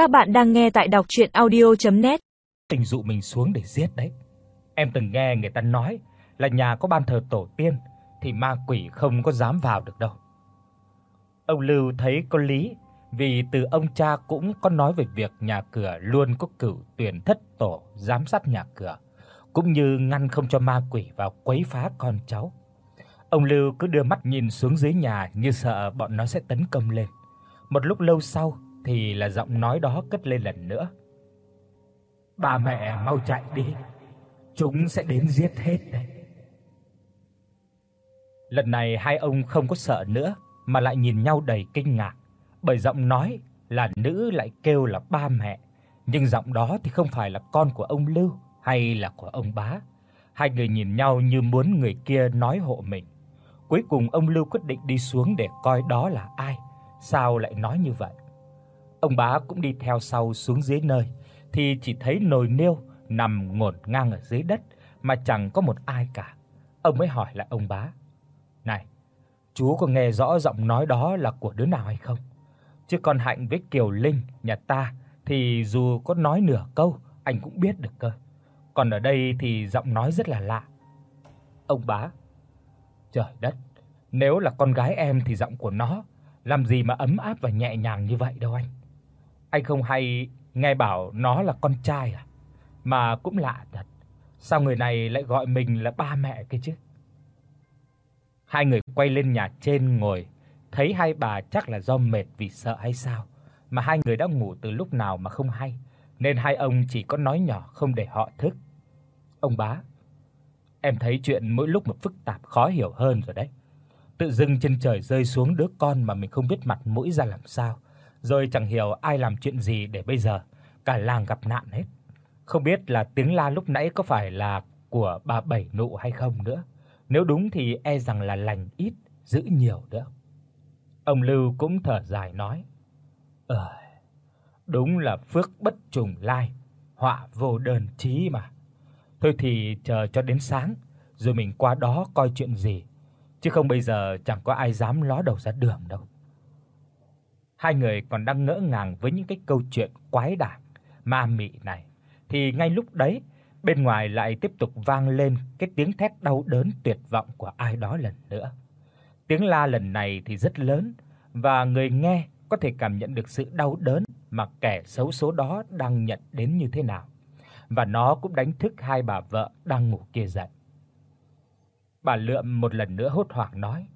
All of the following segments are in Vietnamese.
Các bạn đang nghe tại đọc audio net Tình dụ mình xuống để giết đấy. Em từng nghe người ta nói là nhà có ban thờ tổ tiên thì ma quỷ không có dám vào được đâu. Ông Lưu thấy có lý, vì từ ông cha cũng có nói về việc nhà cửa luôn có cửu tuyển thất tổ giám sát nhà cửa, cũng như ngăn không cho ma quỷ vào quấy phá con cháu. Ông Lưu cứ đưa mắt nhìn xuống dưới nhà như sợ bọn nó sẽ tấn công lên. Một lúc lâu sau thì là giọng nói đó cất lên lần nữa. Ba mẹ mau chạy đi, chúng sẽ đến giết hết đấy. Lần này hai ông không có sợ nữa mà lại nhìn nhau đầy kinh ngạc, bởi giọng nói là nữ lại kêu là ba mẹ, nhưng giọng đó thì không phải là con của ông Lưu hay là của ông bá. Hai người nhìn nhau như muốn người kia nói hộ mình. Cuối cùng ông Lưu quyết định đi xuống để coi đó là ai, sao lại nói như vậy. Ông bá cũng đi theo sau xuống dưới nơi thì chỉ thấy nồi niêu nằm ngổn ngang ở dưới đất mà chẳng có một ai cả. Ông mới hỏi lại ông bá: "Này, chú có nghe rõ giọng nói đó là của đứa nào hay không? Chứ con Hạnh với Kiều Linh nhà ta thì dù có nói nửa câu anh cũng biết được cơ. Còn ở đây thì giọng nói rất là lạ." Ông bá: "Trời đất, nếu là con gái em thì giọng của nó làm gì mà ấm áp và nhẹ nhàng như vậy đâu anh." Anh không hay nghe bảo nó là con trai à? Mà cũng lạ thật. Sao người này lại gọi mình là ba mẹ kia chứ? Hai người quay lên nhà trên ngồi, thấy hai bà chắc là do mệt vì sợ hay sao, mà hai người đã ngủ từ lúc nào mà không hay, nên hai ông chỉ có nói nhỏ không để họ thức. Ông bá, em thấy chuyện mỗi lúc một phức tạp khó hiểu hơn rồi đấy. Tự dưng trên trời rơi xuống đứa con mà mình không biết mặt mũi ra làm sao rồi chẳng hiểu ai làm chuyện gì để bây giờ cả làng gặp nạn hết. Không biết là tiếng la lúc nãy có phải là của bà Bảy nụ hay không nữa. Nếu đúng thì e rằng là lành ít giữ nhiều nữa. Ông Lưu cũng thở dài nói: "Ờ, đúng là phước bất trùng lai, họa vô đơn chí mà. Thôi thì chờ cho đến sáng rồi mình qua đó coi chuyện gì, chứ không bây giờ chẳng có ai dám ló đầu ra đường đâu." Hai người còn đang ngỡ ngàng với những cái câu chuyện quái đản, ma mị này thì ngay lúc đấy, bên ngoài lại tiếp tục vang lên cái tiếng thét đau đớn tuyệt vọng của ai đó lần nữa. Tiếng la lần này thì rất lớn và người nghe có thể cảm nhận được sự đau đớn mà kẻ xấu số đó đang nhận đến như thế nào. Và nó cũng đánh thức hai bà vợ đang ngủ kia dậy. Bà Lượm một lần nữa hốt hoảng nói: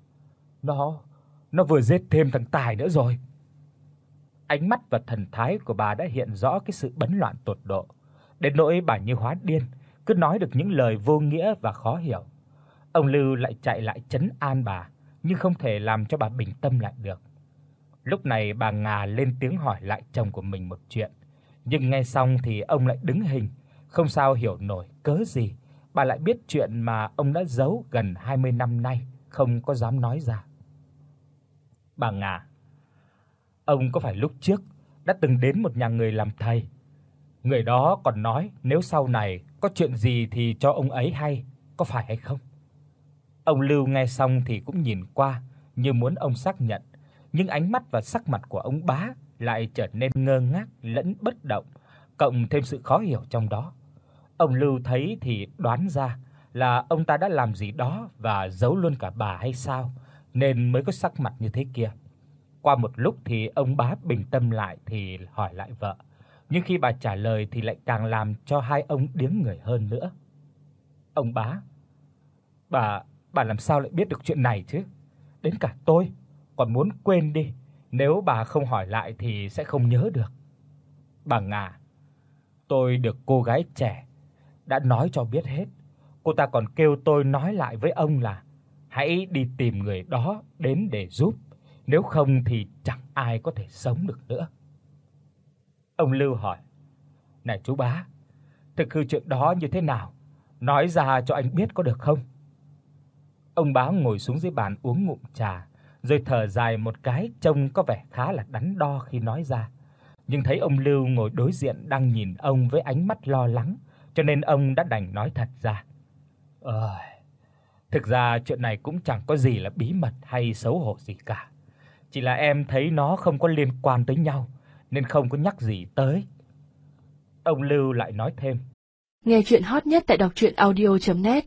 "Nó, nó vừa giết thêm thằng Tài nữa rồi." Ánh mắt và thần thái của bà đã hiện rõ cái sự bấn loạn tột độ, đến nỗi bà như hóa điên, cứ nói được những lời vô nghĩa và khó hiểu. Ông Lưu lại chạy lại trấn an bà, nhưng không thể làm cho bà bình tâm lại được. Lúc này bà Ngà lên tiếng hỏi lại chồng của mình một chuyện, nhưng nghe xong thì ông lại đứng hình, không sao hiểu nổi cớ gì bà lại biết chuyện mà ông đã giấu gần 20 năm nay, không có dám nói ra. Bà Ngà Ông có phải lúc trước đã từng đến một nhà người làm thầy? Người đó còn nói nếu sau này có chuyện gì thì cho ông ấy hay, có phải hay không? Ông Lưu nghe xong thì cũng nhìn qua như muốn ông xác nhận, nhưng ánh mắt và sắc mặt của ông bá lại trở nên ngơ ngác lẫn bất động, cộng thêm sự khó hiểu trong đó. Ông Lưu thấy thì đoán ra là ông ta đã làm gì đó và giấu luôn cả bà hay sao, nên mới có sắc mặt như thế kia. Qua một lúc thì ông bá bình tâm lại thì hỏi lại vợ, nhưng khi bà trả lời thì lại càng làm cho hai ông điếng người hơn nữa. Ông bá, bà bà làm sao lại biết được chuyện này chứ? Đến cả tôi còn muốn quên đi, nếu bà không hỏi lại thì sẽ không nhớ được. Bà Ngà, tôi được cô gái trẻ đã nói cho biết hết. Cô ta còn kêu tôi nói lại với ông là hãy đi tìm người đó đến để giúp nếu không thì chẳng ai có thể sống được nữa. Ông Lưu hỏi: "Này chú bá, thực hư chuyện đó như thế nào? Nói ra cho anh biết có được không?" Ông bá ngồi xuống dưới bàn uống ngụm trà, rồi thở dài một cái trông có vẻ khá là đắn đo khi nói ra. Nhưng thấy ông Lưu ngồi đối diện đang nhìn ông với ánh mắt lo lắng, cho nên ông đã đành nói thật ra. "Ơi, thực ra chuyện này cũng chẳng có gì là bí mật hay xấu hổ gì cả. Chỉ là em thấy nó không có liên quan tới nhau, nên không có nhắc gì tới. Ông Lưu lại nói thêm. Nghe truyện hot nhất tại doctruyenaudio.net